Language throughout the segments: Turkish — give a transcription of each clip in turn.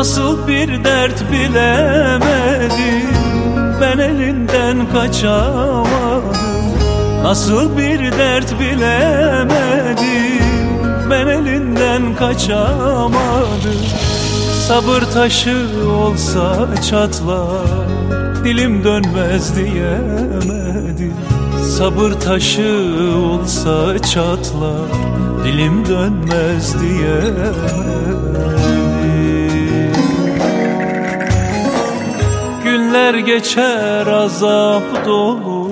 Nasıl bir dert bilemedim. Ben elinden kaçamadım. Nasıl bir dert bilemedim. Ben elinden kaçamadım. Sabır taşı olsa çatlar Dilim dönmez diyemedim. Sabır taşı olsa çatlar Dilim dönmez diyemedim Günler geçer azap dolu.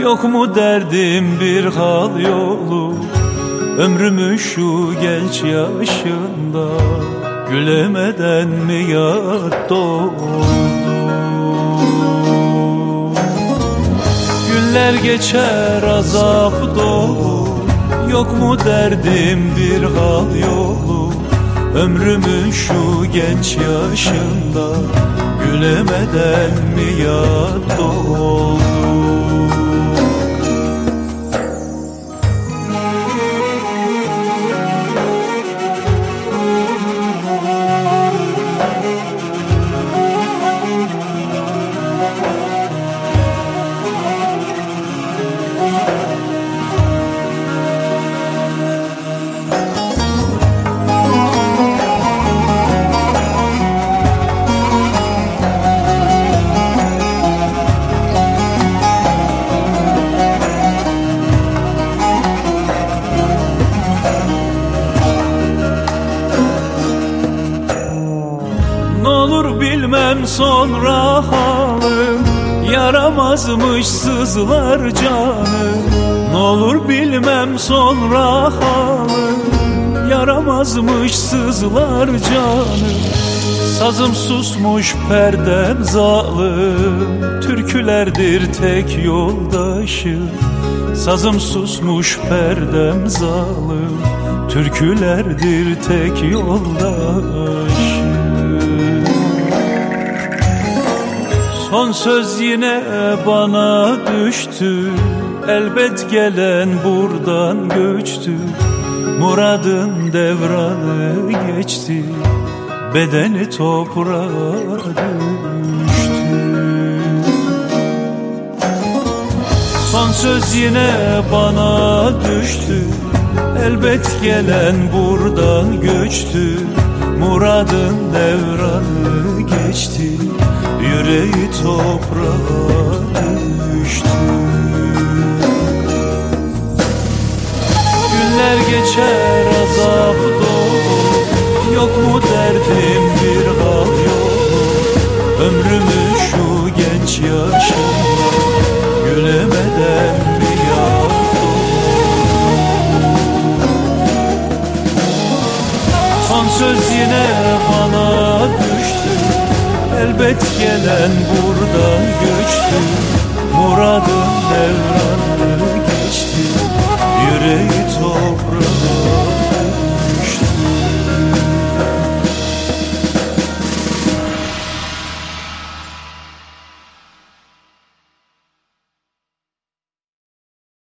Yok mu derdim bir hal yolu? Ömrümü şu genç yaşında Gülemeden mi yat doldu Günler geçer azap dolu. Yok mu derdim bir hal yolu Ömrümün şu genç yaşında Gülemeden mi yat doldu bilmem sonra halım Yaramazmış sızlar canım Ne olur bilmem sonra halım Yaramazmış sızlar canım Sazım susmuş perdem zalim Türkülerdir tek yoldaşım. Sazım susmuş perdem zalim Türkülerdir tek yoldaşım Son söz yine bana düştü. Elbet gelen buradan göçtü. Muradın devranı geçti. Bedeni toprağa düştü. Son söz yine bana düştü. Elbet gelen buradan göçtü. Muradın devranı geçti Yüreği toprağa düştü. Günler geçer azap dolu Yok mu derdim bir hal yolu Ömrümü şu genç yaşımda Elbet gelen buradan göçtü. Muradın devranı geçti. Yüreği